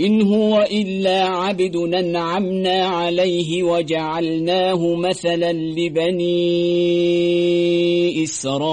إن هو إلا عبد ننعمنا عليه وجعلناه مثلا لبني إسرائيل.